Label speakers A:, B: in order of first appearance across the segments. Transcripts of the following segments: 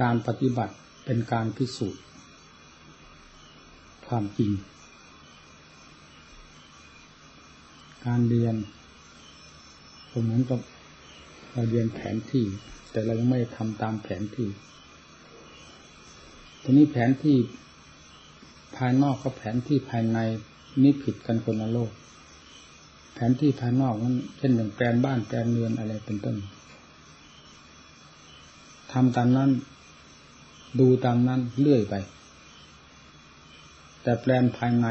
A: การปฏิบัติเป็นการพิสูจน์ ความจริง การเรียนก็เหมือนกับเราเรียนแผนที่ แต่เรายังไม่ทำตามแผนที่ทีนี้แผนที่ภายนอกกับแผนที่ภายในนี่ผิดกันคนละโลก แผนที่ภายนอกนั้นเช่นอย่างแปลนบ้านแปลนเรือนอะไรเป็นต้นทำตามนั้น ดูตามนั้นเลื่อยไป แต่แปลนภายใน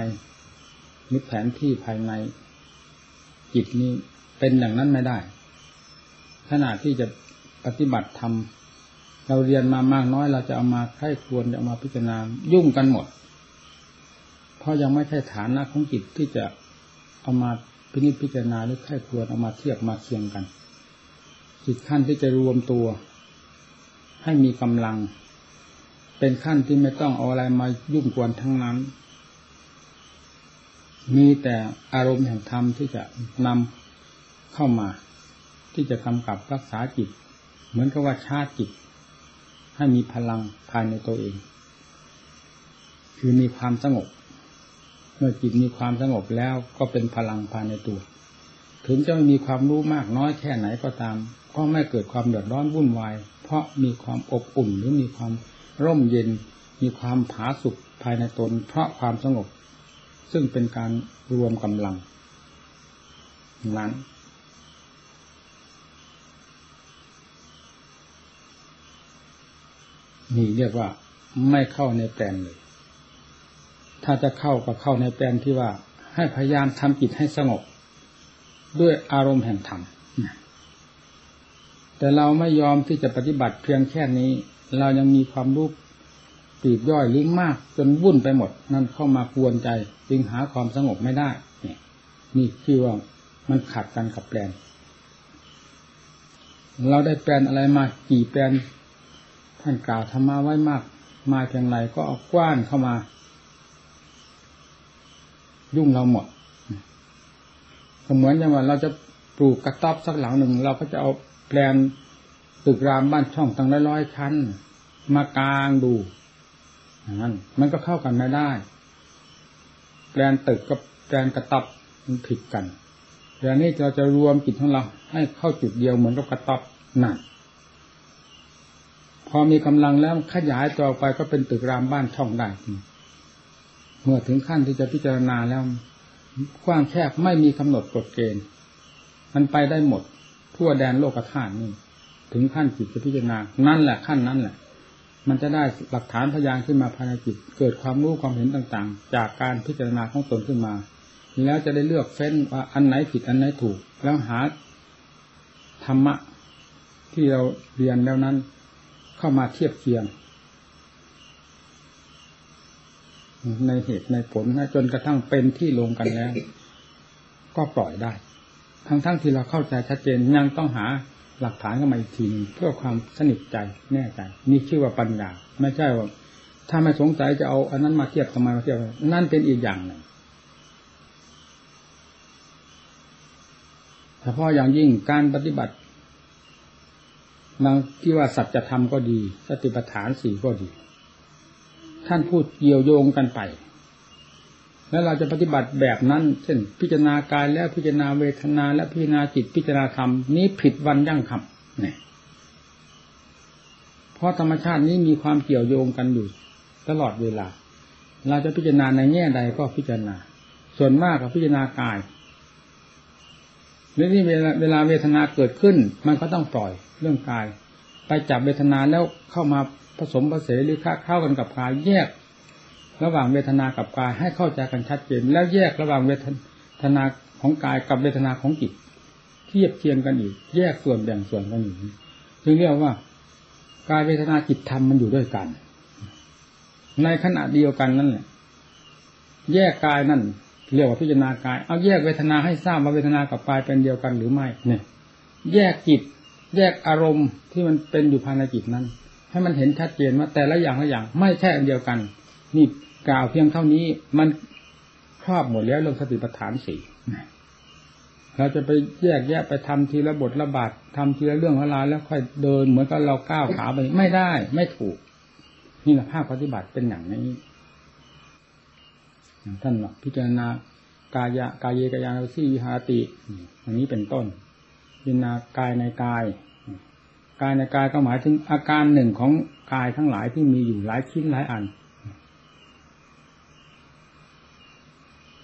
A: นิแผนที่ภายใน จิตนี้เป็นอย่างนั้นไม่ได้ขณะที่จะปฏิบัติทำเราเรียนมามากน้อยเราจะเอามาไข้ควรจะเอามาพิจารณายุ่งกันหมด เพราะยังไม่ใช่ฐานะของจิตที่จะเอามาพินิจพิจารณาหรือไข้ควรเอามาเทียบมาเคียงกันจิตขั้นที่จะรวมตัว ให้มีกำลัง เป็นขั้นที่ไม่ต้องเอาอะไรมายุ่งกวนทั้งนั้น มีแต่อารมณ์แห่งธรรมที่จะนำเข้ามา ที่จะกำกับรักษาจิต เหมือนกับว่าชาติจิต ให้มีพลังภายในตัวเอง คือมีความสงบ เมื่อจิตมีความสงบแล้วก็เป็นพลังภายในตัว ถึงจะไม่มีความรู้มากน้อยแค่ไหนก็ตาม ก็ไม่เกิดความเดือดร้อนวุ่นวาย เพราะมีความอบอุ่นหรือมีความ ร่มเย็นมีความผาสุกภายในตนเพราะความสงบ ซึ่งเป็นการรวมกำลัง นั้น นี่เรียกว่าไม่เข้าในแปลนเลย ถ้าจะเข้าก็เข้าในแปลนที่ว่า ให้พยายามทำจิตให้สงบ ด้วยอารมณ์แห่งธรรมแต่เราไม่ยอมที่จะปฏิบัติเพียงแค่นี้ เรายังมีความรู้ปีกย่อยลิ้งมาก จนวุ่นไปหมด นั่นเข้ามากวนใจ จึงหาความสงบไม่ได้ เนี่ยนี่คือว่ามันขัดกันกับแปลน เราได้แปลนอะไรมากี่แปลนท่านกล่าวธรรมาไว้มาก มาเพียงไรก็เอากว้านเข้ามา ยุ่งเราหมดเหมือนอย่างว่าเราจะปลูกกระต๊อบสักหลังหนึ่ง เราก็จะเอาแปลน ตึกรามบ้านช่องตั้งร้อยชั้น มากลางดูนั้นมันก็เข้ากันไม่ได้แปลนตึกกับแปลนกระตับมันผิดกันแต่นี้เราจะรวมจิตของเรา ให้เข้าจุดเดียวเหมือนกับกระตับนั่นพอมีกำลังแล้วขยายตัวไปก็เป็นตึกรามบ้านช่องได้เมื่อถึงขั้นที่จะพิจารณาแล้วกว้างแคบไม่มีกำหนดกฎเกณฑ์ มันไปได้หมด ทั่วแดนโลกธาตุนี่ ถึงขั้นจิตจะพิจารณานั่นแหละขั้นนั้นแหละ มันจะได้หลักฐานพยานขึ้นมาภายในจิต เกิดความรู้ความเห็นต่างๆ จากการพิจารณาของตนขึ้นมา แล้วจะได้เลือกเฟ้นว่าอันไหนผิดอันไหนถูก แล้วหาธรรมะที่เราเรียนแล้วนั้น เข้ามาเทียบเคียง ในเหตุในผลจนกระทั่งเป็นที่ลงกันแล้ว ก็ปล่อยได้ ทั้งๆทที่เราเข้าใจชัดเจนยังต้องหา หลักฐานเข้ามาอีกทีนึงเพื่อความสนิทใจแน่ใจ นี่ชื่อว่าปัญญา ไม่ใช่ว่า ถ้าไม่สงสัยจะเอาอันนั้นมาเทียบทำไมมาเทียบนั่นเป็นอีกอย่างหนึ่งเฉพาะอย่างยิ่งการปฏิบัติบางที่ว่าสัจธรรมก็ดี สติปัฏฐานสี่ก็ดี ท่านพูดเกี่ยวโยงกันไป แล้วเราจะปฏิบัติแบบนั้น เช่น พิจารณากายแล้วพิจารณาเวทนา และพิจารณาจิตพิจารณาธรรมนี้ผิดวันยั่งคำเนี่ยเพราะธรรมชาตินี้มีความเกี่ยวโยงกันอยู่ ตลอดเวลา เราจะพิจารณาในแง่ใดก็พิจารณา ส่วนมากกับพิจารณากายแล้วนี่เวลาเวลาเวทนาเกิดขึ้น มันก็ต้องปล่อยเรื่องกาย ไปจับเวทนาแล้วเข้ามาผสมผสมหรือค้าเข้ากันกับกายแยก ระหว่างเวทนากับกายให้เข้าใจกันชัดเจน แล้วแยกระหว่างเวทนาของกายกับเวทนาของจิตเทียบเทียงกันอีก แยกส่วนแบ่งส่วนกันอีกจึงเรียกว่ากายเวทนาจิตธรรมมันอยู่ด้วยกัน ในขณะเดียวกันนั่นแหละแยกกายนั่นเรียกว่าพิจารณากาย เอาแยกเวทนาให้ทราบว่าเวทนากับกายเป็นเดียวกันหรือไม่เนี่ย แยกจิต แยกอารมณ์ที่มันเป็นอยู่ภายในจิตนั้น ให้มันเห็นชัดเจนว่าแต่ละอย่างละอย่าง ไม่ใช่อันเดียวกัน นี่ กล่าวเพียงเท่านี้มันครอบหมดแล้วเรื่องสติปัฏฐานสี่เราจะไปแยกแยะไปทำทีละบทละบาททำทีละเรื่องละราแล้วค่อยเดินเหมือนกับเราก้าวขาไปไม่ได้ ไม่ถูก นี่แหละภาคปฏิบัติเป็นอย่างนี้ท่านบอกพิจารณากายะกายเยกายานุสีวิหาติอย่างนี้เป็นต้นพิจารณากายในกาย กายในกายก็หมายถึงอาการหนึ่งของกายทั้งหลายที่มีอยู่หลายชิ้นหลายอัน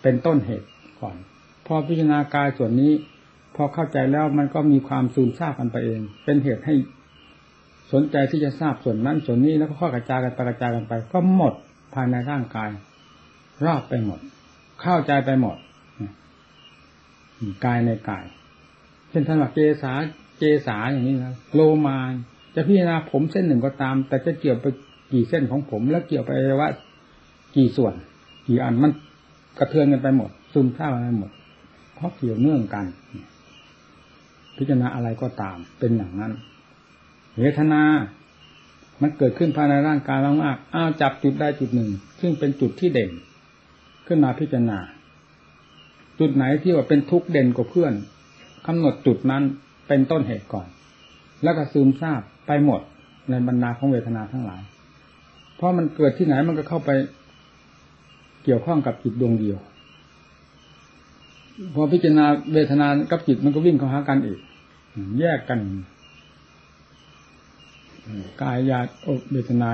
A: เป็นต้นเหตุก่อน พอพิจารณากายส่วนนี้ พอเข้าใจแล้วมันก็มีความซูมทราบกันไปเอง เป็นเหตุให้สนใจที่จะทราบส่วนนั้นส่วนนี้แล้วก็ข้อกระจายกันกระจายกันไป ก็หมดภายในร่างกาย รอบไปหมด เข้าใจไปหมดกายในกายเช่นท่านว่าเกษาเกษาอย่างนี้นะโลมาจะพิจารณาผมเส้นหนึ่งก็ตาม แต่จะเกี่ยวไปกี่เส้นของผม แล้วเกี่ยวไปว่า กี่ส่วน กี่อันมัน กระเทือนกันไปหมด ซึมซาบไปหมด เพราะเกี่ยวเนื่องกัน พิจารณาอะไรก็ตามเป็นอย่างนั้นเวทนา มันเกิดขึ้นภายในร่างกายมากๆอ้าวจับจุดได้จุดหนึ่ง ซึ่งเป็นจุดที่เด่น ขึ้นมาพิจารณา จุดไหนที่ว่าเป็นทุกข์เด่นกว่าเพื่อนกำหนดจุดนั้นเป็นต้นเหตุก่อน แล้วก็ซึมซาบไปหมดในบรรดาของเวทนาทั้งหลาย เพราะมันเกิดที่ไหนมันก็เข้าไป เกี่ยวข้องกับจิตดวงเดียว พอพิจารณาเวทนากับจิตมันก็วิ่งเข้าหากันอีก แยกกันกายญาโอเวทนา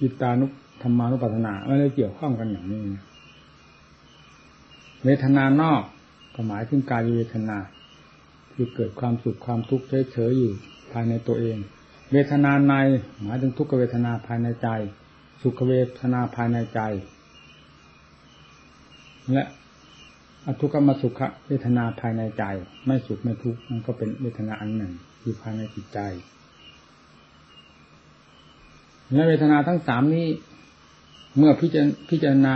A: จิตานุธรรมานุปัฏฐนาไม่ได้เกี่ยวข้องกันอย่างนี้ เวทนานอกก็หมายถึงกายเวทนาคือเกิดความสุขความทุกข์เฉยๆอยู่ภายในตัวเอง เวทนาในหมายถึงทุกขเวทนาภายในใจ สุขเวทนาภายในใจ และอทุกขมสุขเวทนาภายในใจ ไม่สุขไม่ทุกข์มันก็เป็นเวทนาอันหนึ่งอยู่ภายในจิตใจและเวทนาทั้งสามนี้ เมื่อพิจารพิจารณา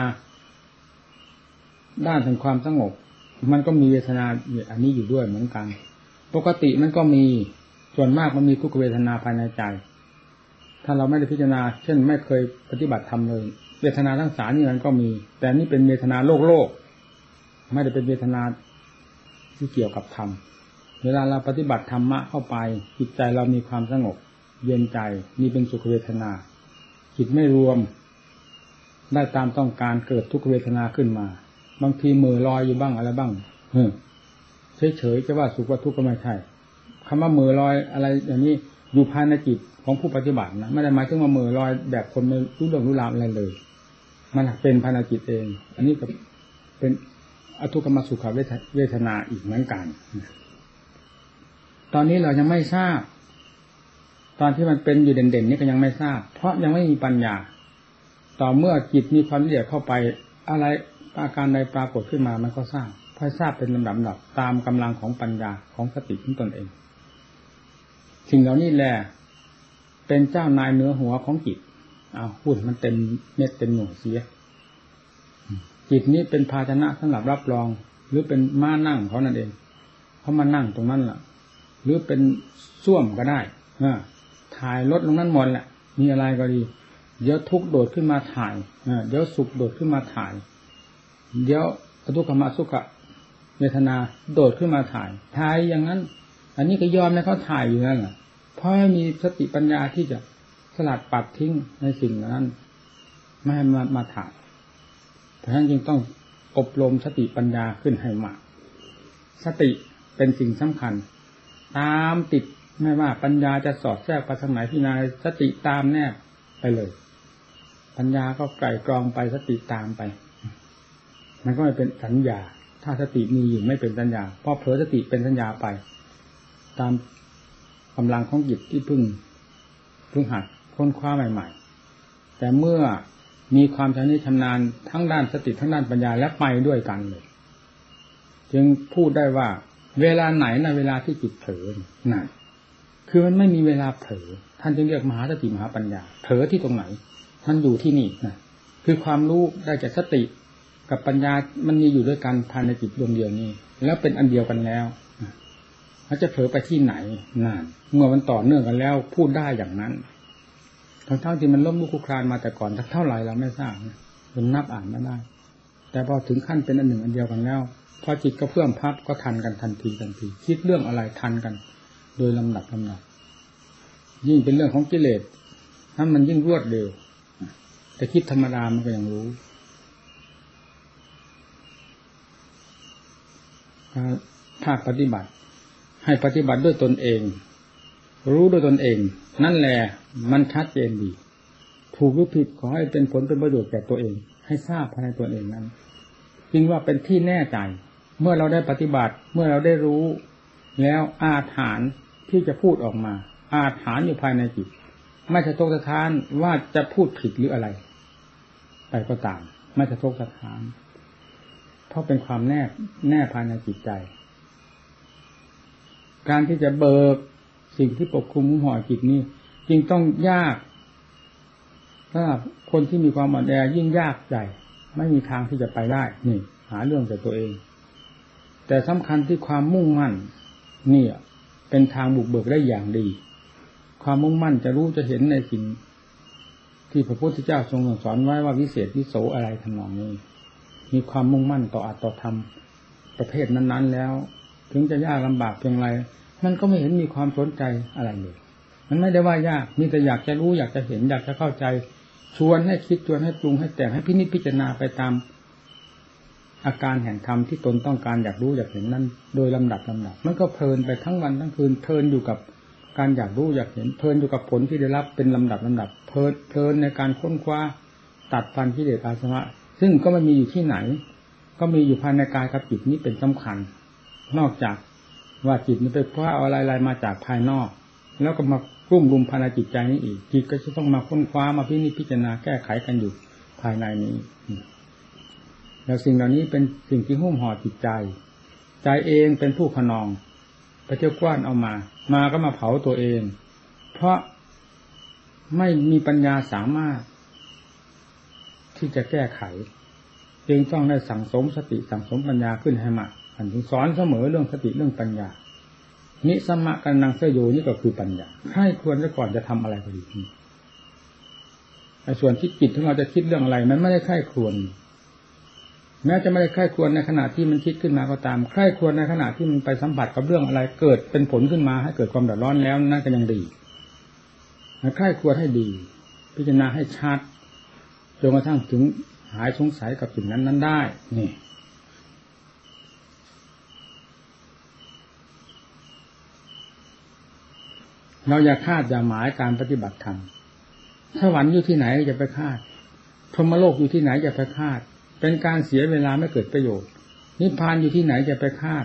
A: ด้านถึงความสงบ มันก็มีเวทนาอันนี้อยู่ด้วยเหมือนกัน ปกติมันก็มีส่วนมากมันมีทุกเวทนาภายในใจ ถ้าเราไม่ได้พิจารณา เช่น ไม่เคยปฏิบัติทำเลย เวทนาทั้งสามนี่มันก็มี แต่นี่เป็นเวทนาโลกโลก ไม่ได้เป็นเวทนาที่เกี่ยวกับธรรม เวลาเราปฏิบัติธรรมะเข้าไปจิตใจเรามีความสงบ เย็นใจนี่เป็นสุขเวทนาจิตไม่รวม ได้ตามต้องการเกิดทุกเวทนาขึ้นมา บางทีมือลอยอยู่บ้างอะไรบ้างเฉยๆจะว่าสุขว่าทุกข์ก็ไม่ใช่คำว่ามือลอยอะไรอย่างนี้อยู่ภายในจิตของผู้ปฏิบัตินะไม่ได้หมายถึงว่ามือลอยแบบคนไม่รู้เรื่องรู้ราวอะไรเลย มันเป็นภายในจิตเอง อันนี้ก็เป็นอทุกขมสุขเวทนาอีกเหมือนกัน ตอนนี้เรายังไม่ทราบ ตอนที่มันเป็นอยู่เด่นๆนี่ก็ยังไม่ทราบ เพราะยังไม่มีปัญญา ต่อเมื่อจิตมีความละเอียดเข้าไป อะไรอาการใดปรากฏขึ้นมามันก็ทราบพอทราบเป็นลำดับดับตามกำลังของปัญญาของสติของตนเอง สิ่งเหล่านี้แหละเป็นเจ้านายเนื้อหัวของจิต เอาพูดมันเต็มเม็ดเต็มหน่วยเสียจิตนี้เป็นภาชนะสำหรับรับรอง หรือเป็นม้านั่งเขานั่นเองเขามานั่งตรงนั้นแหละหรือเป็นส้วมก็ได้อถ่ายลดลงนั้นหมดแหละมีอะไรก็ดี เดี๋ยวทุกโดดขึ้นมาถ่ายเดี๋ยวสุขโดดขึ้นมาถ่าย เดี๋ยวอทุกขมสุขเวทนาโดดขึ้นมาถ่าย ถ่ายอย่างนั้น อันนี้ก็ยอมให้เขาถ่ายอยู่นั่นแหละเพราะมีสติปัญญาที่จะ สลัดปัดทิ้งในสิ่งนั้น ไม่ให้มามาถายเพราะฉะนั้นจึงต้องอบรมสติปัญญาขึ้นให้มากสติเป็นสิ่งสำคัญ ตามติดไม่ว่าปัญญาจะสอดแทรกไปทางไหนที่นายสติตามแนบไปเลย ปัญญาก็ไกลกรองไปสติตามไป มันก็ไม่เป็นสัญญา ถ้าสติมีอยู่ไม่เป็นสัญญาเพราะเผลอสติเป็นสัญญาไป ตามกำลังของจิตที่พึ่งพึ่งหัด ค้นคว้าใหม่ ๆ แต่เมื่อมีความชำนิชำนาญทั้งด้านสติทั้งด้านปัญญาและไปด้วยกันเลย จึงพูดได้ว่าเวลาไหนนะเวลาที่จิตเผลอนั่นคือมันไม่มีเวลาเผลอท่านจึงเรียกมหาสติมหาปัญญา เผลอที่ตรงไหน มันอยู่ที่นี่นะคือความรู้ได้จากสติกับปัญญามันมีอยู่ด้วยกันภายในจิตดวงเดียวนี้ แล้วเป็นอันเดียวกันแล้วเขาจะเผลอไปที่ไหนนานเมื่อมันต่อเนื่องกันแล้ว พูดได้อย่างนั้น ทั้งทั้งที่มันล้มลุกคลุกคลานมาแต่ก่อนเท่าไหร่เราไม่ทราบจนนับอ่านไม่ได้ แต่พอถึงขั้นเป็นอันหนึ่งอันเดียวกันแล้ว พอจิตก็เพื่อมพับก็ทันกันทันทีทันที คิดเรื่องอะไรทันกัน โดยลำดับลำดับยิ่งเป็นเรื่องของกิเลสถ้ามันยิ่งรวดเร็วแต่คิดธรรมดามันก็ยังรู้ถ้าปฏิบัติ ให้ปฏิบัติด้วยตนเอง รู้ด้วยตนเอง นั่นแหละมันชัดเจนดี ถูกหรือผิดขอให้เป็นผลเป็นประโยชน์แก่ตัวเอง ให้ทราบภายในตัวเองนั้นจึงว่าเป็นที่แน่ใจ เมื่อเราได้ปฏิบัติ เมื่อเราได้รู้ แล้วอาถานที่จะพูดออกมา อาถานอยู่ภายในจิต ไม่จะตกสะท้านว่าจะพูดผิดหรืออะไร ไปก็ตาม ไม่จะตกสะท้าน เพราะเป็นความแน่แน่ภายในจิตใจ การที่จะเบิก สิ่งที่ปกคลุมห่อจิตนี้ จึงต้องยาก ถ้าคนที่มีความอ่อนแอยิ่งยากใหญ่ไม่มีทางที่จะไปได้ นี่ หาเรื่องแต่ตัวเอง แต่สำคัญที่ความมุ่งมั่นนี่เป็นทางบุกเบิกได้อย่างดี ความมุ่งมั่นจะรู้จะเห็นในสิ่งที่พระพุทธเจ้าทรงสอนไว้ว่าวิเศษวิโสอะไรทำนองนี้ มีความมุ่งมั่นต่ออัตต่อธรรมประเภทนั้น ๆ แล้ว ถึงจะยากลำบากเพียงไร มันก็ไม่เห็นมีความสนใจอะไรเลยมันไม่ได้ว่ายากมีแต่อยากจะรู้อยากจะเห็นอยากจะเข้าใจ ชวนให้คิดชวนให้ปรุงให้แต่งให้พินิจพิจารณาไปตาม อาการแห่งธรรมที่ตนต้องการอยากรู้อยากเห็นนั้น โดยลำดับลำดับมันก็เพลินไปทั้งวันทั้งคืนเพลินอยู่กับการอยากรู้อยากเห็นเพลินอยู่กับผลที่ได้รับเป็นลำดับลำดับเพลินเพลินในการค้นคว้าตัดฟันที่เดชอาสวะซึ่งก็ไม่มีอยู่ที่ไหน ก็มีอยู่ภายในกายกับจิตนี้เป็นสำคัญ นอกจาก ว่าจิตนี้ไปคว้าอะไรๆมาจากภายนอก แล้วก็มารุ่มรุมภายในจิตใจนี้อีก จิตก็จะต้องมาค้นคว้ามาพินิจพิจารณาแก้ไขกันอยู่ภายในนี้แล้วสิ่งเหล่านี้เป็นสิ่งที่หุ้มห่อจิตใจ ใจเองเป็นผู้ขนองไปเที่ยวกว้านเอามา มาก็มาเผาตัวเอง เพราะไม่มีปัญญาสามารถ ที่จะแก้ไข จึงต้องได้สั่งสมสติสั่งสมปัญญาขึ้นให้มาก อันถึงสอนเสมอเรื่องสติเรื่องปัญญา นิสมะกันนังเสยโยนี่ก็คือปัญญาให้ควรจะก่อนจะทำอะไรก็ดีไอส่วนที่จิตของเราจะคิดเรื่องอะไรมันไม่ได้ไข้ควร แม้จะไม่ได้ไข้ควรในขณะที่มันคิดขึ้นมาก็ตามไข้ควรในขณะที่มันไปสัมผัสกับเรื่องอะไร เกิดเป็นผลขึ้นมาให้เกิดความเดือดร้อนแล้วนั่นก็ยังดีไข้ควรให้ดี พิจารณาให้ชัดจนกระทั่งถึงหายสงสัยกับสิ่งนั้นนั้นได้ นี่ เราอย่าคาดอย่าหมายการปฏิบัติธรรมสวรรค์อยู่ที่ไหนอย่าไปคาดพรหมโลกอยู่ที่ไหนอย่าไปคาด เป็นการเสียเวลาไม่เกิดประโยชน์ นิพพานอยู่ที่ไหนอย่าไปคาด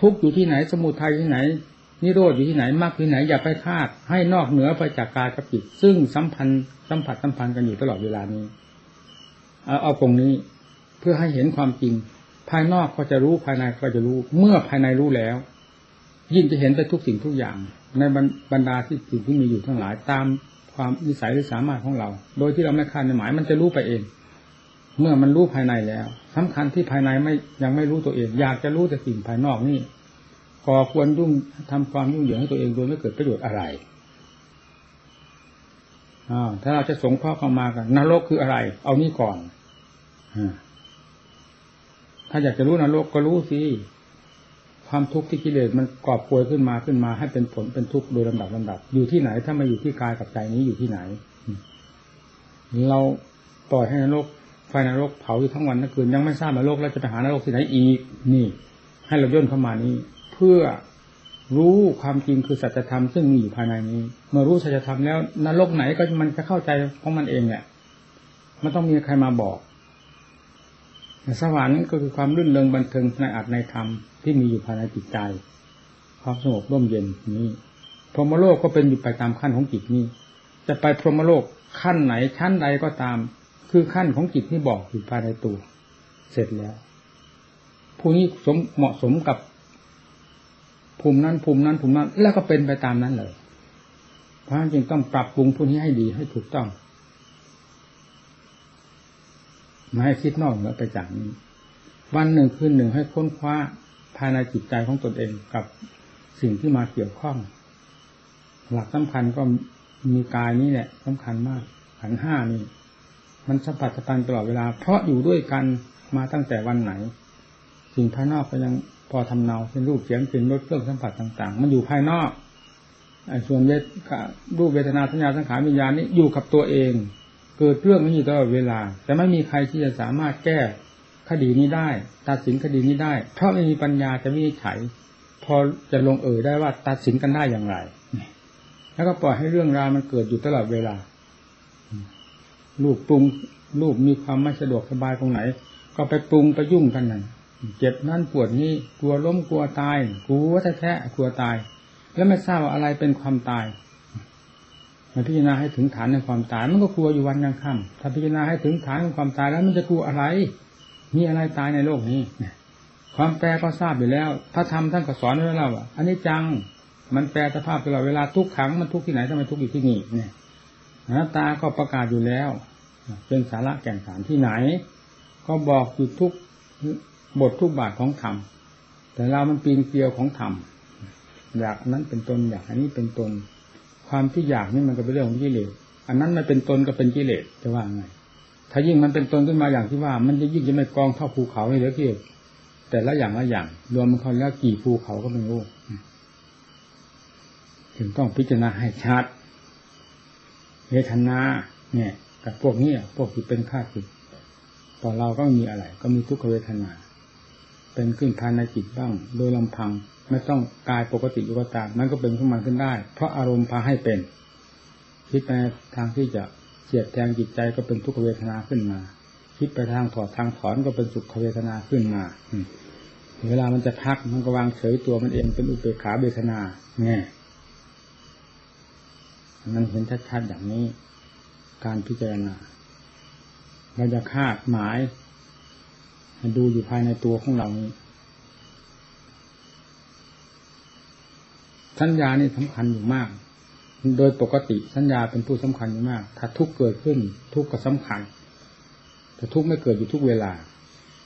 A: ทุกอยู่ที่ไหนสมุทัยที่ไหน นิโรธอยู่ที่ไหนมรรคที่ไหนอย่าไปคาด ให้นอกเหนือไปจากกายกับจิตซึ่งสัมพันธ์สัมผัสสัมพันธ์กันอยู่ตลอดเวลานี้เอาเอาตรงนี้เพื่อให้เห็นความจริง ภายนอกก็จะรู้ภายในก็จะรู้ เมื่อภายในรู้แล้ว ยิ่งจะเห็นไปทุกสิ่งทุกอย่าง ในบรรดาที่สิ่งที่มีอยู่ทั้งหลายตามความนิสัยหรือสามารถของเรา โดยที่เราไม่คาดในหมาย มันจะรู้ไปเอง เมื่อมันรู้ภายในแล้วสำคัญที่ภายในไม่ยังไม่รู้ตัวเอง อยากจะรู้แต่สิ่งภายนอกนี่ก่อควรยุ่งทำความยุ่งเหยิงให้ตัวเองโดยไม่เกิดประโยชน์อะไรอถ้าเราจะสงเคราะห์เข้ามากันนรกคืออะไร เอานี่ก่อนถ้าอยากจะรู้นรกก็รู้สิ ความทุกข์ที่กิเลสมันกอบกวยขึ้นมาขึ้นมา ให้เป็นผลเป็นทุกข์โดยลำดับลำดับ อยู่ที่ไหนถ้ามาอยู่ที่กายกับใจนี้อยู่ที่ไหน เราปล่อยให้นรกไฟนรกเผาอยู่ทั้งวันทั้งคืนยังไม่ทราบนรกแล้วจะไปหานรกที่ไหนอีก นี่ ให้เราย่นเข้ามานี้ เพื่อรู้ความจริงคือสัจธรรมซึ่งมีอยู่ภายในนี้ เมื่อรู้สัจธรรมแล้วนรกไหนก็มันจะเข้าใจของมันเองแหละมันต้องมีใครมาบอกสวรรค์ก็คือความรื่นเริงบันเทิงในอัตในธรรม ที่มีอยู่ภายในจิตใจความสงบร่มเย็นนี้พรหมโลกก็เป็นอยู่ไปตามขั้นของจิตนี้ จะไปพรหมโลกขั้นไหนชั้นใดก็ตาม คือขั้นของจิตที่บอกอยู่ภายในตัว เสร็จแล้ว ผู้นี้สมเหมาะสมกับภูมินั้นภูมินั้นภูมินั้น แล้วก็เป็นไปตามนั้นเลย เพราะฉะนั้นจึงต้องปรับปรุงผู้นี้ให้ดีให้ถูกต้องไม่ให้คิดนอกเหนือไปจากนี้ วันหนึ่งคืนหนึ่งให้ค้นคว้า ภายในจิตใจของตนเองกับสิ่งที่มาเกี่ยวข้อง หลักสำคัญก็มีกายนี้แหละสำคัญมากขันห้านี่ มันสัมผัสสัมพันตลอดเวลา เพราะอยู่ด้วยกันมาตั้งแต่วันไหน สิ่งภายนอกก็ยังพอทำเนาเป็นรูปเสียงกลิ่นรสเครื่องสัมผัสต่าง ๆ มันอยู่ภายนอกส่วนเวทรูปเวทนาสัญญาสังขารวิญญาณนี้อยู่กับตัวเอง เกิดเรื่องนี้ตลอดเวลา แต่ไม่มีใครที่จะสามารถแก้ คดีนี้ได้ ตัดสินคดีนี้ได้ เพราะไม่มีปัญญาจะวินิจฉัย พอจะลงเอ่ยได้ว่าตัดสินกันได้อย่างไรแล้วก็ปล่อยให้เรื่องราวมันเกิดอยู่ตลอดเวลาลูกปรุงลูกมีความไม่สะดวกสบายตรงไหน ก็ไปปรุงไปยุ่งกันนั่นเจ็บนั่นปวดนี่กลัวล้มกลัวตายกลัวแท้ๆกลัวตาย แล้วไม่ทราบว่าอะไรเป็นความตายมาพิจารณาให้ถึงฐานในความตาย มันก็กลัวอยู่วันยังค่ำถ้าพิจารณาให้ถึงฐานของความตายแล้วมันจะกลัวอะไร มีอะไรตายในโลกนี้ความแปรก็ทราบอยู่แล้ว พระธรรมท่านก็สอนไว้แล้วว่าอันนี้จังมันแปรสภาพตลอดเวลาทุกขังมันทุกที่ไหนทำไมทุกอยู่ที่นี่เนี่ยอนัตตาก็ประกาศอยู่แล้วเป็นสาระแก่นสารที่ไหน ก็บอกอยู่ทุกบททุกบาทของธรรมแต่เรามันปีนเกลียวของธรรมอยากนั้นเป็นตนอยากอันนี้เป็นตน ความที่อยากนี่มันก็เป็นเรื่องของกิเลสอันนั้นมันเป็นตนก็เป็นกิเลสจะว่าไง ถ้ายิ่งมันเป็นตนขึ้นมาอย่างที่ว่า มันจะยิ่งจะไม่กองเท่าภูเขาเลยเหลือเกินแต่ละอย่างละอย่าง รวมมันเขาแล้วกี่ภูเขาก็ไม่รู้ถึงต้องพิจารณาให้ชัดเวทนาเนี่ย กับพวกนี้พวกที่เป็นข้าศึกต่อเราก็มีอะไร ก็มีทุกขเวทนา เป็นขึ้นภายในจิตบ้าง โดยลำพังไม่ต้องกายปกติอยู่ก็ตามมันก็เป็นขึ้นมาขึ้นได้ เพราะอารมณ์พาให้เป็นคิดไปทางที่จะ เสียดแทงจิตใจก็เป็นทุกขเวทนาขึ้นมา คิดไปทางถอดทางถอนก็เป็นสุขเวทนาขึ้นมาเวลามันจะพักมันก็วางเฉยตัวมันเองเป็นอุเบกขาเวทนาเนี่ยมันเห็นชัดๆอย่างนี้ การพิจารณาเราจะคาดหมายดูอยู่ภายในตัวของเรานี้สัญญานี่สำคัญอยู่มาก โดยปกติสัญญาเป็นผู้สำคัญมาก ถ้าทุกเกิดขึ้นทุกก็สำคัญ แต่ทุกไม่เกิดอยู่ทุกเวลา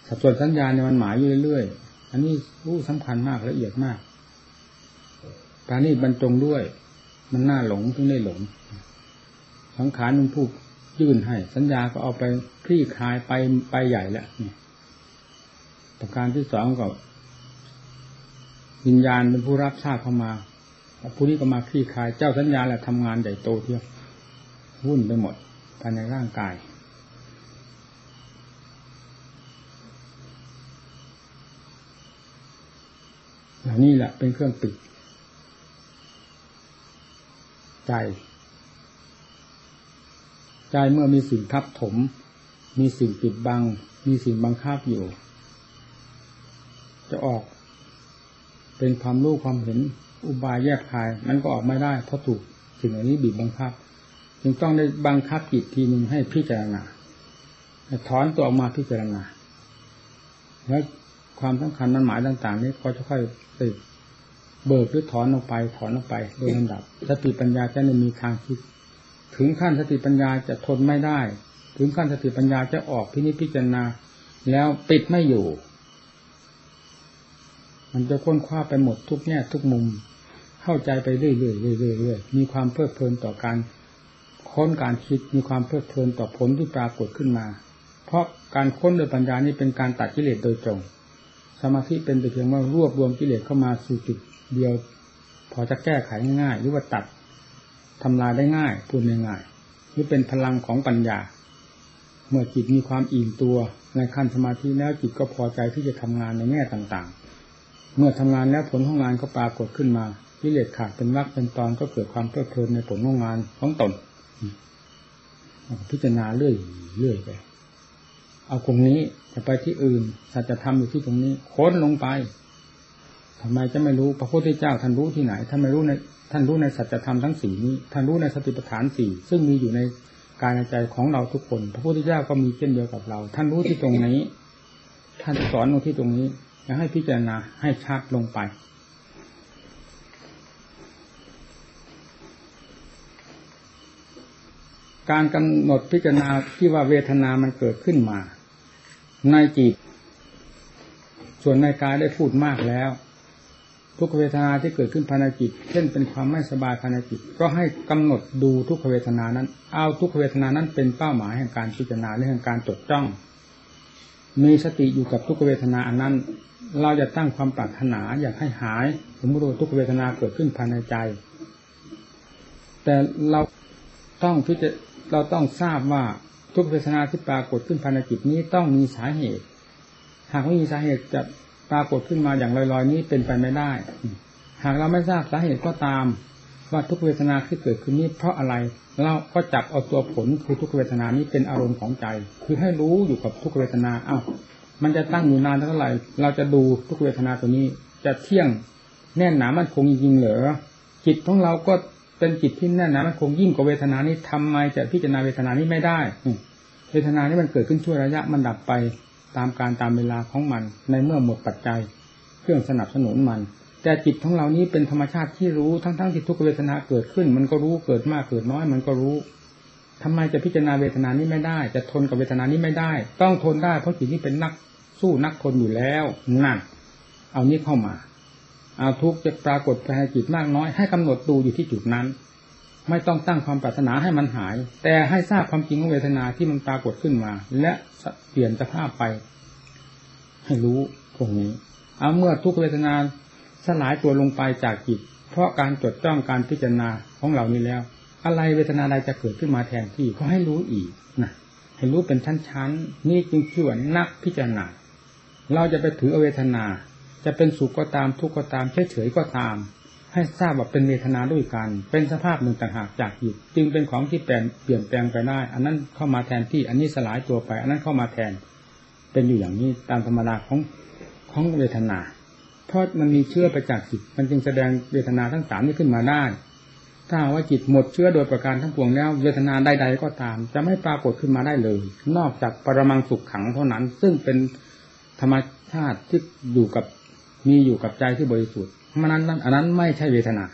A: สัดส่วนสัญญาเนี่ยมันหมายอยู่เรื่อยๆ อันนี้ผู้สำคัญมากละเอียดมากการนี้บรรจงด้วย มันน่าหลงถึงได้หลง สังขารมันผู้ยื่นให้ สัญญาก็เอาไปคลี่คลายไปไปใหญ่แล้วนี่ประการที่สองก็วิญญาณเป็นผู้รับทราบเข้ามา ผู้นี้ก็มาคลี่คลายเจ้าสัญญาแหละทำงานใหญ่โตเที่ยววุ่นไปหมดภายในร่างกาย เหล่านี้แหละเป็นเครื่องปิด ใจ ใจเมื่อมีสิ่งทับถม มีสิ่งปิดบัง มีสิ่งบังคับอยู่ จะออก เป็นความรู้ความเห็น อุบายแยกคาย มันก็ออกไม่ได้ เพราะถูกสิ่งเหล่านี้บีบบังคับ จึงต้องได้บังคับจิตทีหนึ่งให้พิจารณาถอนตัวออกมาพิจารณาแล้วความสำคัญมันหมายต่าง ๆ นี้ก็จะค่อยติดเบิกหรือถอนออกไปถอนออกไปโดยลำดับสติปัญญาจะไม่มีทางคิด ถึงขั้นสติปัญญาจะทนไม่ได้ ถึงขั้นสติปัญญาจะออกพินิจพิจารณา แล้วปิดไม่อยู่ มันจะค้นคว้าไปหมดทุกแง่ทุกมุม เข้าใจไปเรื่อยๆเรื่อยๆมีความเพลิดเพลินต่อการค้นการคิดมีความเพลิดเพลินต่อผลที่ปรากฏขึ้นมา เพราะการค้นโดยปัญญานี้เป็นการตัดกิเลสโดยตรง สมาธิเป็นแต่เพียงว่ารวบรวมกิเลสเข้ามาสู่จุดเดียว พอจะแก้ไขง่ายๆหรือว่าตัดทำลายได้ง่ายพูดง่ายๆนี่เป็นพลังของปัญญา เมื่อจิตมีความอิ่มตัวในขั้นสมาธิแล้วจิตก็พอใจที่จะทำงานในแง่ต่างๆ เมื่อทำงานแล้วผลของงานก็ปรากฏขึ้นมาวิเลศขาดเป็นรักเป็นตอนก็เกิดความเพลิดเพลินในผลของงานของตนพิจารณาเรื่อยเรื่อยไป เอาตรงนี้จะไปที่อื่นสัจธรรมอยู่ที่ตรงนี้ค้นลงไปทำไมจะไม่รู้พระพุทธเจ้าท่านรู้ที่ไหนท่านไม่รู้ในท่านรู้ในสัจธรรมทั้งสี่นี้ท่านรู้ในสติปัฏฐานสี่ซึ่งมีอยู่ในกายในใจของเราทุกคน พระพุทธเจ้าก็มีเช่นเดียวกับเรา ท่านรู้ที่ตรงนี้ ท่านสอนลงที่ตรงนี้ อยากให้พิจารณาให้ชัดลงไป การกำหนดพิจารณาที่ว่าเวทนามันเกิดขึ้นมา ในจิต ส่วนในกายได้พูดมากแล้ว ทุกเวทนาที่เกิดขึ้นภายในจิต เช่นเป็นความไม่สบายภายในจิต ก็ให้กำหนดดูทุกเวทนานั้น เอาทุกเวทนานั้นเป็นเป้าหมายแห่งการพิจารณาและแห่งการจดจ้องมีสติอยู่กับทุกเวทนาอันนั้น เราจะตั้งความปรารถนาอยากให้หาย สมมติทุกเวทนาเกิดขึ้นภายในใจ แต่เราต้องพิจารเราต้องทราบว่าทุกเวทนาที่ปรากฏขึ้นภายในจิตนี้ต้องมีสาเหตุ หากไม่มีสาเหตุจะปรากฏขึ้นมาอย่างลอยๆ นี้เป็นไปไม่ได้ หากเราไม่ทราบสาเหตุก็ตาม ว่าทุกเวทนาที่เกิดขึ้นนี้เพราะอะไร เราก็จับเอาตัวผลคือทุกเวทนานี้เป็นอารมณ์ของใจ คือให้รู้อยู่กับทุกเวทนาเอ้า มันจะตั้งอยู่นานเท่าไหร่ เราจะดูทุกเวทนาตัวนี้ จะเที่ยงแน่นหนามันคงจริงเหรอจิตของเราก็เป็นจิตที่แน่นหนามันคงยิ่งกว่าเวทนานี้ทำไมจะพิจารณาเวทนานี้ไม่ได้เวทนานี้มันเกิดขึ้นช่วระยะมันดับไปตามการตามเวลาของมัน ในเมื่อหมดปัจจัย เครื่องสนับสนุนมัน แต่จิตของเรานี้เป็นธรรมชาติที่รู้ทั้งๆทที่ทุกเวทนาเกิดขึ้น มันก็รู้เกิดมากเกิดน้อย มันก็รู้ ทำไมจะพิจารณาเวทนานี้ไม่ได้ จะทนกับเวทนานี้ไม่ได้ ต้องทนได้เพราะจิตนี้เป็นนักสู้นักทนอยู่แล้วนั่นเอานี้เข้ามา เอาทุกจะปรากฏภายในจิตมากน้อย ให้กำหนดดูอยู่ที่จุดนั้น ไม่ต้องตั้งความปรารถนาให้มันหาย แต่ให้ทราบความจริงของเวทนาที่มันปรากฏขึ้นมา และเปลี่ยนสภาพไป ให้รู้ตรงนี้ เอาเมื่อทุกเวทนาสลายตัวลงไปจากจิต เพราะการจดจ้องการพิจารณาของเหล่านี้แล้ว อะไรเวทนาใดจะเกิดขึ้นมาแทนที่ก็ให้รู้อีกนะให้รู้เป็นชั้นๆนี่จึงชื่อว่านักพิจารณาเราจะไปถือเวทนา จะเป็นสุขก็ตามทุกข์ก็ตามเฉยๆก็ตาม ให้ทราบว่าเป็นเวทนาด้วยกัน เป็นสภาพหนึ่งต่างหากจากจิตจึงเป็นของที่เปลี่ยนเปลี่ยนแปลงไปได้ อันนั้นเข้ามาแทนที่ อันนี้สลายตัวไป อันนั้นเข้ามาแทน เป็นอยู่อย่างนี้ตามธรรมดาของของเวทนา เพราะมันมีเชื้อไปจากจิต มันจึงแสดงเวทนาทั้งสามนี้ขึ้นมาได้ ถ้าว่าจิตหมดเชื้อโดยประการทั้งปวงแล้วเวทนาใดๆก็ตาม จะไม่ปรากฏขึ้นมาได้เลย นอกจากปรมังสุขขังเท่านั้น ซึ่งเป็นธรรมชาติที่อยู่กับมีอยู่กับใจที่บริสุทธิ์มันนั้นอันนั้นไม่ใช่เวทนา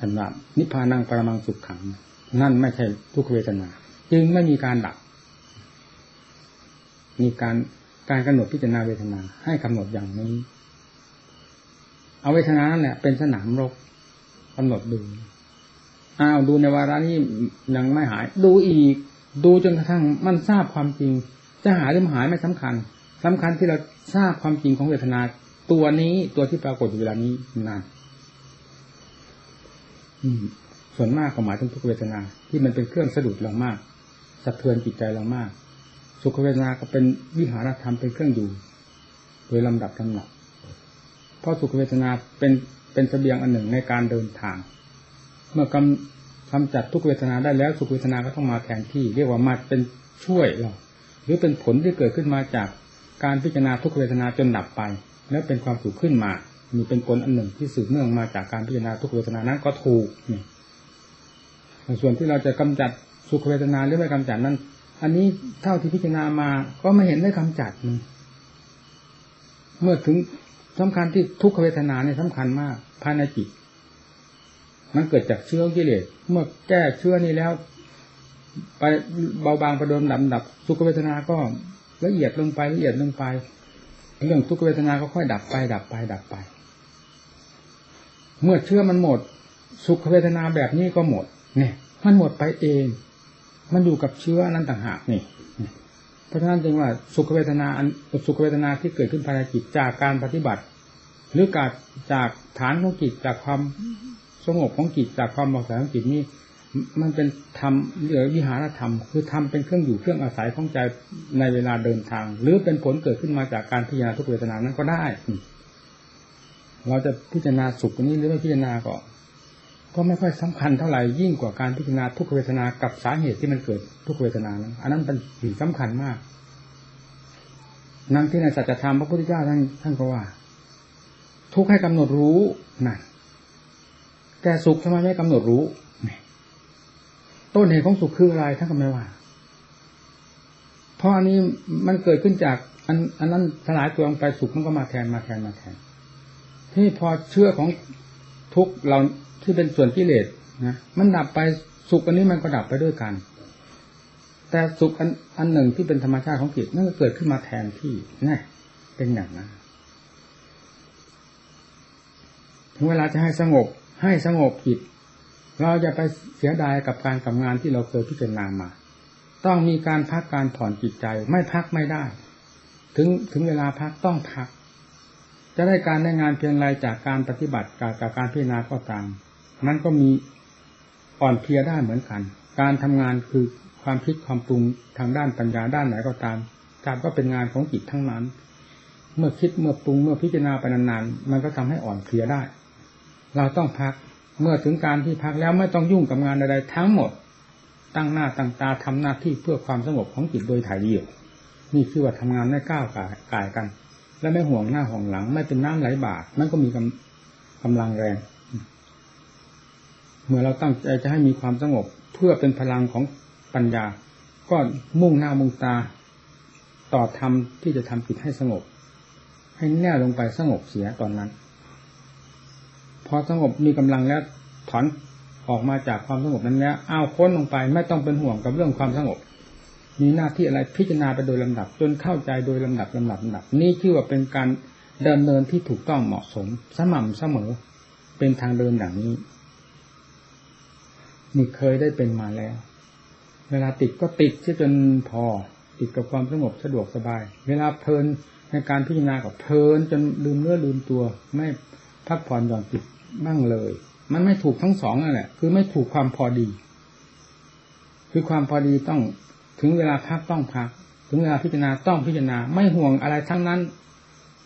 A: สำหรับนิพพานังปรมังสุขขัง นั่นไม่ใช่ทุกเวทนา จึงไม่มีการดับมีการการกำหนดพิจารณาเวทนาให้กำหนดอย่างนี้ เอาเวทนานั่นแหละเป็นสนามรบ กำหนดดูอ้าวดูในวาระนี้ยังไม่หาย ดูอีก ดูจนกระทั่งมันทราบความจริง จะหายหรือไม่หายไม่สำคัญสำคัญที่เราทราบความจริงของเวทนาตัวนี้ตัวที่ปรากฏอยู่เวลานี้นานส่วนมากก็หมายถึงทุกเวทนา ที่มันเป็นเครื่องสะดุดเรามากสะเทือนจิตใจเรามาก สุขเวทนาก็เป็นวิหารธรรมเป็นเครื่องอยู่ โดยลำดับลำดับเพราะสุขเวทนาเป็น เป็นเสบียงอันหนึ่งในการเดินทาง เมื่อกำกำจัดทุกเวทนาได้แล้วสุขเวทนาก็ต้องมาแทนที่ เรียกว่ามาเป็นช่วยเราหรือเป็นผลที่เกิดขึ้นมาจากการพิจารณาทุกเวทนาจนดับไป แล้วเป็นความสุขขึ้นมามีเป็นผลอันหนึ่งที่สืบเนื่องมาจากการพิจารณาทุกเวทนานั้นก็ถูกนี่ส่วนที่เราจะกำจัดสุขเวทนาหรือไม่กำจัดนั้น อันนี้เท่าที่พิจารณามาก็ไม่เห็นได้กำจัด เมื่อถึง สำคัญที่ทุกขเวทนาเนี่ยสำคัญมากภายในจิต มันเกิดจากเชื้อกิเลสเมื่อแก้เชื้อนี้แล้ว ไปเบาบางประดมดับดับสุขเวทนาก็ละเอียดลงไปละเอียดลงไป เรื่องทุกขเวทนาก็ค่อยดับไป ดับไป ดับไป เมื่อเชื่อมันหมด สุขเวทนาแบบนี้ก็หมด เนี่ย มันหมดไปเอง มันอยู่กับเชื้อนั้นต่างหากนี่ เพราะฉะนั้นจึงว่าสุขเวทนาสุขเวทนาที่เกิดขึ้นภายในจิตจากการปฏิบัติ หรือการจากฐานของจิตจากความสงบของจิตจากความเบาสายของจิตนี้มันเป็นธรรมหรือวิหารธรรม คือธรรมเป็นเครื่องอยู่เครื่องอาศัยของใจในเวลาเดินทาง หรือเป็นผลเกิดขึ้นมาจากการพิจารณาทุกเวทนานั้นก็ได้ เราจะพิจารณาสุขนี้หรือไม่พิจารณาก็ ก็ไม่ค่อยสำคัญเท่าไหร่ยิ่งกว่าการพิจารณาทุกเวทนากับสาเหตุที่มันเกิดทุกเวทนานั้นอันนั้นเป็นสิ่งสำคัญมาก นั่งที่ในสัจธรรมพระพุทธเจ้าท่านท่านก็ว่า ทุกให้กำหนดรู้นั่นแต่สุขทำไมไม่กำหนดรู้ต้นเหตุของสุขคืออะไรท่านก็ไม่ว่า เพราะอันนี้มันเกิดขึ้นจากอันอันนั้นสลายตัวลงไปสุขมันก็มาแทนมาแทนมาแทน ที่พอเชื่อของทุกเรา ที่เป็นส่วนกิเลสนะมันดับไปสุขอันนี้มันก็ดับไปด้วยกัน แต่สุขอันอันหนึ่งที่เป็นธรรมชาติของจิตนั่นก็เกิดขึ้นมาแทนที่นี่เป็นอย่างนั้นถึงเวลาจะให้สงบให้สงบจิตเราจะไปเสียดายกับการกับงานที่เราเคยพิจารณามา ต้องมีการพักการผ่อนจิตใจไม่พักไม่ได้ ถึงถึงเวลาพักต้องพัก จะได้การได้งานเพียงไรจากการปฏิบัติกับกการพิจารณาก็ตาม มันก็มีอ่อนเพลียได้เหมือนกัน การทำงานคือความคิดความปรุงทางด้านปัญญาด้านไหนก็ตาม การก็เป็นงานของจิตทั้งนั้น เมื่อคิดเมื่อปรุงเมื่อพิจารณาไปนานๆมันก็ทำให้อ่อนเพลียได้ เราต้องพักเมื่อถึงการที่พักแล้วไม่ต้องยุ่งกับงานใดๆทั้งหมด ตั้งหน้าตั้งตาทำหน้าที่เพื่อความสงบของจิตโดยถ่ายเดียวนี่คือว่าทำงานไม่ก้าวกายกัน และไม่ห่วงหน้าห่วงหลัง ไม่เป็นน้ำไหลบากมันก็มีกำกำลังแรง เมื่อเราตั้งใจจะให้มีความสงบ เพื่อเป็นพลังของปัญญา ก็มุ่งหน้ามุ่งตา ต่อธรรมที่จะทำจิตให้สงบ ให้แน่ลงไปสงบเสียตอนนั้น พอสงบมีกำลังแล้วถอนออกมาจากความสงบนั้นแล้วเอาค้นลงไป ไม่ต้องเป็นห่วงกับเรื่องความสงบ มีหน้าที่อะไรพิจารณาไปโดยลำดับ จนเข้าใจโดยลำดับลำดับลำดับ นี่ชื่อว่าเป็นการเดินเนินที่ถูกต้องเหมาะสม สม่ำเสมอ เป็นทางเดินอย่างนี้ นี่เคยได้เป็นมาแล้ว เวลาติดก็ติดที่จนพอ ติดกับความสงบสะดวกสบาย เวลาเพลินในการพิจารณากับเพลินจนลืมเนื้อลืมตัว ไม่พักผ่อนหย่อนจิตบ้างเลย มันไม่ถูกทั้งสองนั่นแหละ คือไม่ถูกความพอดี คือความพอดีต้องถึงเวลาพักต้องพัก ถึงเวลาพิจารณาต้องพิจารณา ไม่ห่วงอะไรทั้งนั้น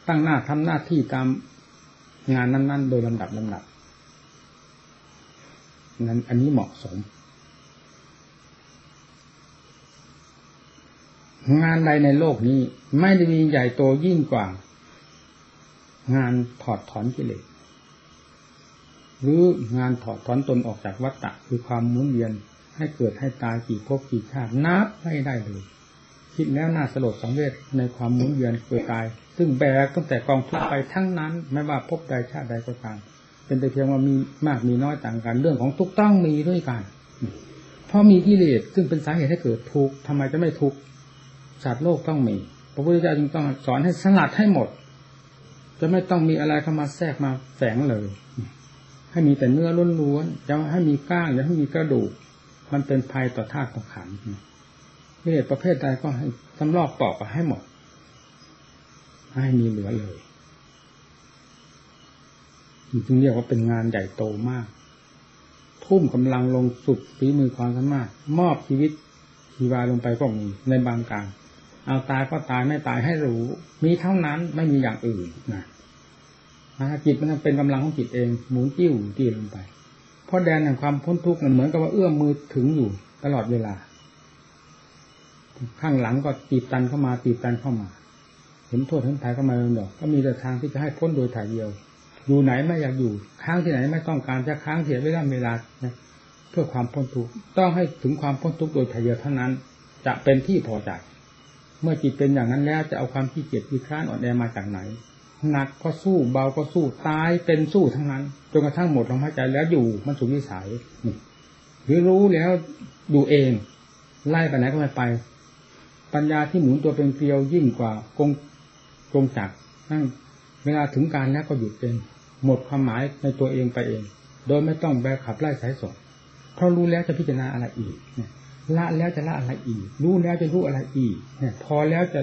A: ตั้งหน้าทำหน้าที่ตามงานนั้น ๆ โดยลำดับลำดับ นั้นอันนี้เหมาะสม งานใดในโลกนี้ไม่ได้มีใหญ่โตยิ่งกว่า งานถอดถอนกิเลสหรืองานถอดถอนตนออกจากวัฏฏะคือความมุนเวียนให้เกิดให้ตายกี่ภพกี่ชาตินับไม่ได้เลย คิดแล้วน่าสลดสังเวชในความหมุนเวียนเกิดตาย ซึ่งแบกตั้งแต่กองทุกไปทั้งนั้น ไม่ว่าภพใดชาติใดก็ตาม เป็นแต่เพียงว่ามีมากมีน้อยต่างกัน เรื่องของทุกต้องมีด้วยกันเพราะมีกิเลสซึ่งเป็นสาเหตุให้เกิดทุกข์ทำไมจะไม่ทุกข์สัตว์โลกต้องมี พระพุทธเจ้าจึงต้องสอนให้สลัดให้หมด จะไม่ต้องมีอะไรเข้ามาแทรกมาแฝงเลย ให้มีแต่เนื้อล้วนๆจะให้มีก้างอย่าให้มีกระดูก มันเป็นภัยต่อธาตุต่อขันกิเลสประเภทใดก็ให้สำลอกปอกให้หมด ให้มีเหลือเลย จึงเรียกว่าเป็นงานใหญ่โตมาก ทุ่มกำลังลงสุดฝีมือความสามารถ มอบชีวิตชีวาลงไปก็มีในบางการเอาตายก็ตายไม่ตายให้รู้ มีเท่านั้นไม่มีอย่างอื่นนะจิตมันเป็นกำลังของจิตเองหมุนจิ้วจิ้วลงไป เพราะแดนแห่งความพ้นทุกข์มันเหมือนกับว่าเอื้อมมือถึงอยู่ตลอดเวลา ข้างหลังก็ตีบตันเข้ามาตีบตันเข้ามา เห็นโทษเห็นภัยเข้ามาเดอกก็มีแต่ทางที่จะให้พ้นโดยถ่ายเดียว อยู่ไหนไม่อยากอยู่ค้างที่ไหนไม่ต้องการจะค้างเสียเวลาเวลาเพื่อความพ้นทุกข์ต้องให้ถึงความพ้นทุกข์โดยถ่ายเดียวเท่านั้น จะเป็นที่พอใจเมื่อจิตเป็นอย่างนั้นแล้วจะเอาความขี้เกียจขี้คร้านอ่อนแอมาจากไหนหนักก็สู้เบาก็สู้ตายเป็นสู้ทั้งนั้นจนกระทั่งหมดลมหายใจแล้วอยู่มันสุวิสัยหรือรู้แล้วดูเอง ไล่ไปไหนก็ไม่ไป ปัญญาที่หมุนตัวเป็นเกลียวยิ่งกว่ากงกงจักนั่งเวลาถึงการแล้วก็หยุดเอง หมดความหมายในตัวเองไปเอง โดยไม่ต้องแบกขับไล่สายส่งเพราะรู้แล้วจะพิจารณาอะไรอีกละแล้วจะละอะไรอีก รู้แล้วจะรู้อะไรอีกเนี่ยพอแล้วจะ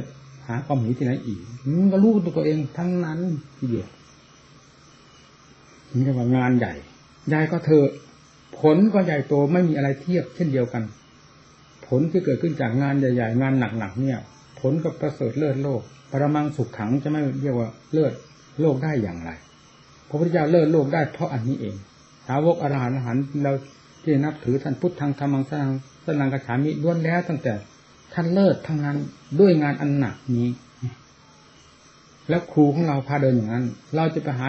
A: หาความหนีที่ไหนอีกมันก็รู้ตัวเองทั้งนั้นทีเดียวนี่เรียกว่างานใหญ่ใหญ่ก็เธอะผลก็ใหญ่โตไม่มีอะไรเทียบเช่นเดียวกัน ผลที่เกิดขึ้นจากงานใหญ่ๆงานหนักๆเนี่ย ผลกับประเสริฐเลิศโลก ประมังสุขขังจะไม่เรียกว่าเลิศโลกได้อย่างไร ระพุทธเจ้าเลิศโลกได้เพราะอันนี้เอง สาวกอรหันต์อรหันต์เราที่นับถือท่านพุทธทางธรรมังสังสนังกระฉามิล้วนแล้วตั้งแต่ท่านเลิศทั้งนั้นด้วยงานอันหนักนี้ แล้วครูของเราพาเดินอย่างนั้น เราจะไปหา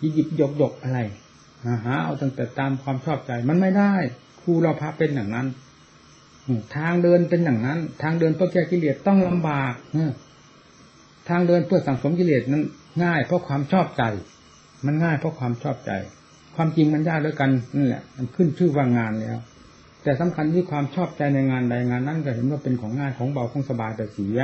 A: หยิบยกยกอะไรหาเอาตั้งแต่ตามความชอบใจมันไม่ได้ ครูเราพาเป็นอย่างนั้นทางเดินเป็นอย่างนั้น ทางเดินเพื่อแก้กิเลสต้องลำบากทางเดินเพื่อสังสมกิเลสนั้นง่ายเพราะความชอบใจ มันง่ายเพราะความชอบใจ ความจริงมันยากด้วยกันนั่นแหละมันขึ้นชื่อว่างานแล้ว แต่สำคัญที่ความชอบใจในงานใดงานนั้นก็เห็นว่าเป็นของง่ายของเบาของสบายแต่เสีย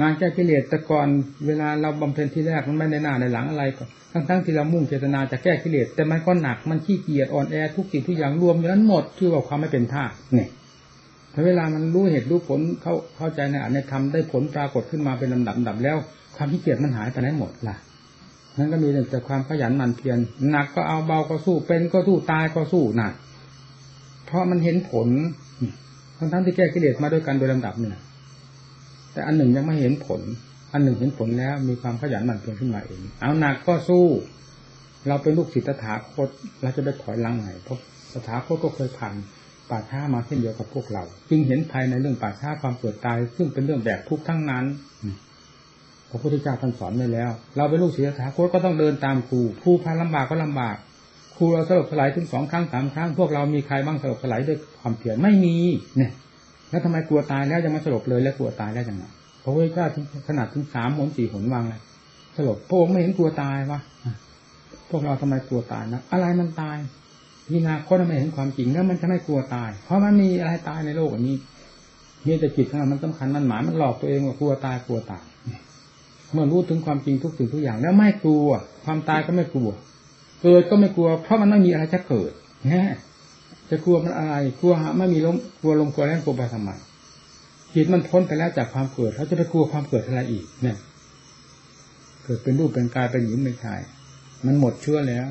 A: งานแก้กิเลสแต่ก่อนเวลาเราบำเพ็ญที่แรกมันไม่ได้หน้าในหลังอะไรก็ทั้งๆที่เรามุ่งเจตนาจะแก้กิเลสแต่มันก็หนักมันขี้เกียจอ่อนแอทุกสิ่งทุกอย่างรวมอยู่นั้นหมดชื่อว่าความไม่เป็นท่าเนี่ยถ้าเวลามันรู้เหตุรู้ผลเข้าเข้าใจในอันในธรรมได้ผลปรากฏขึ้นมาเป็นลำดับดับแล้ว ความขี้เกียจมันหายไปไหนหมดล่ะ นั้นก็มีแต่ความขยันหมั่นเพียรหนักก็เอาเบาก็สู้เป็นก็สู้ตายก็สู้หนักเพราะมันเห็นผลทั้งทั้งที่แก้กิเลสมาด้วยกันโดยลำดับเนี่ยแต่อันหนึ่งยังไม่เห็นผล อันหนึ่งเห็นผลแล้ว มีความขยันหมั่นเพียรขึ้นมาเอง เอาหนักก็สู้ เราเป็นลูกศิษย์ตถาคตเราจะไปถอยลังไหนเพราะตถาคตก็เคยผ่านป่าช้ามาเช่นเดียวกับพวกเรา จึงเห็นภายในเรื่องป่าช้าความเกิดตาย ซึ่งเป็นเรื่องแบบทุกทั้งนั้น ระพุทธเจ้าท่านสอนไว้แล้ว เราเป็นลูกศิษย์ตถาคตก็ต้องเดินตามครูครูพาลำบากก็ลำบากครูเราสลบสลายถึงสองครั้งสามครั้งพวกเรามีใครบ้างสลบสลายด้วยความเพียรไม่มีเนี่ย แล้วทำไมกลัวตายแล้วยังมาสลบเลยแล้วกลัวตายได้ยังไงพระพุทธเจ้าขนาดถึงสามหนสี่หนวางเลยสลบพระองค์ไม่เห็นกลัวตายวะพวกเราทำไมกลัวตายนะอะไรมันตายพินาคนไม่เห็นความจริงแล้วมันจะไม่กลัวตาย เพราะมันมีอะไรตายในโลกอันนี้มีแต่จิตของเรามันสำคัญมันหมายมันหลอกตัวเองว่ากลัวตายกลัวตาย เมื่อรู้ถึงความจริงทุกสิ่งทุกอย่าง แล้วไม่กลัว ความตายก็ไม่กลัว เกิดก็ไม่กลัว เพราะมันไม่มีอะไรจะเกิดแน่จะกลัวมันอะไรกลัวหาไม่มีลมกลัวลมกลัวแรงกลัวไปทำไมจิตมันพ้นไปแล้วจากความเกิดเขาจะไปกลัวความเกิดอะไรอีก เนี่ย เกิดเป็นรูปเป็นกายเป็นหญิงเป็นชาย มันหมดเชื่อแล้ว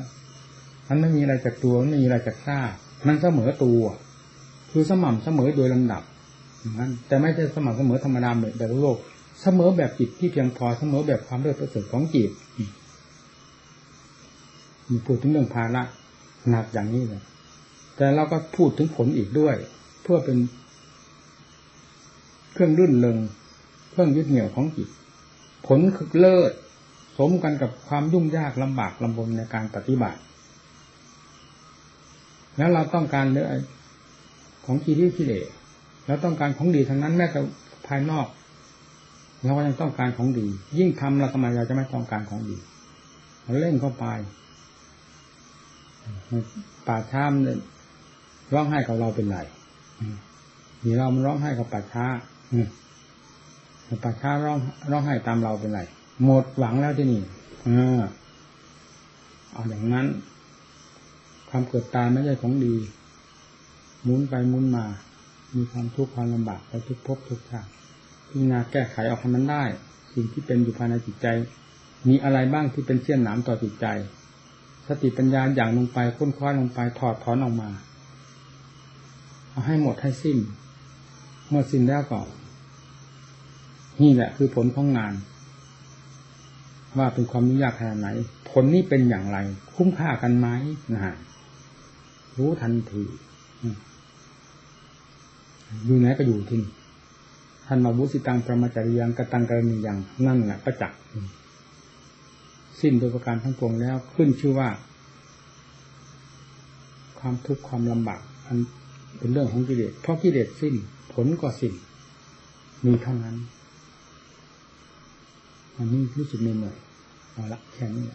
A: มันไม่มีอะไรจากตัวไม่มีอะไรจากข้ามันเสมอตัว คือสม่ำเสมอโดยลำดับนั้นแต่ไม่ใช่สม่ำเสมอธรรมดาเหมือนแบบโลก เสมอแบบจิตที่เพียงพอเสมอแบบความเลิศประเสริฐของจิตมีพูดถึงเรื่องภาระหนักอย่างนี้เลยแต่เราก็พูดถึงผลอีกด้วย เพื่อเป็น เครื่องรื่นเริงเครื่องยึดเหนี่ยวของจิต ผลคือเลิศสมกันกับความยุ่งยากลำบากลำบนในการปฏิบัติ แล้วเราต้องการเนื้อของกีที่กิเลสเราต้องการของดีทั้งนั้นแม้แต่ภายนอก เราก็ยังต้องการของดี ยิ่งทำเราทำไมเราจะไม่ต้องการของดีเราเล่นเข้าไปป่าช้ามเนี่ยร้องไห้กับเราเป็นไรนี่เรามันร้องไห้กับป่าช้าป่าช้าร้องร้องไห้ตามเราเป็นไรหมดหวังแล้วที่นี่อเอาอย่างนั้นความเกิดตายไม่ใช่ของดี หมุนไปหมุนมา มีความทุกข์ความลำบากไปทุกภพทุกชาติ พิจารณาแก้ไขออกให้มันได้ สิ่งที่เป็นอยู่ภายในจิตใจ มีอะไรบ้างที่เป็นเชี่ยนหนามต่อจิตใจ สติปัญญาอย่างลงไปค้นคว้าลงไปถอดถอนออกมา เอาให้หมดให้สิ้นเมื่อสิ้นแล้วก็นี่แหละคือผลของงาน ว่าเป็นความยุ่งยากขนาดไหน ผลนี้เป็นอย่างไร คุ้มค่ากันไหมนะฮะรู้ทันทีอยู่ไหนก็อยู่ที่นี่ ท่านมาบุสิตังประมาจริยังกตังกรณียังนั่นแหละประจักษ์สิ้นโดยประการทั้งปวงแล้วขึ้นชื่อว่า ความทุกข์ความลำบากอันเป็นเรื่องของกิเลสเพราะกิเลสสิ้น ผลก็สิ้น มีเท่านั้นอันนี้รู้สึกเหนื่อยเอาละแค่นี้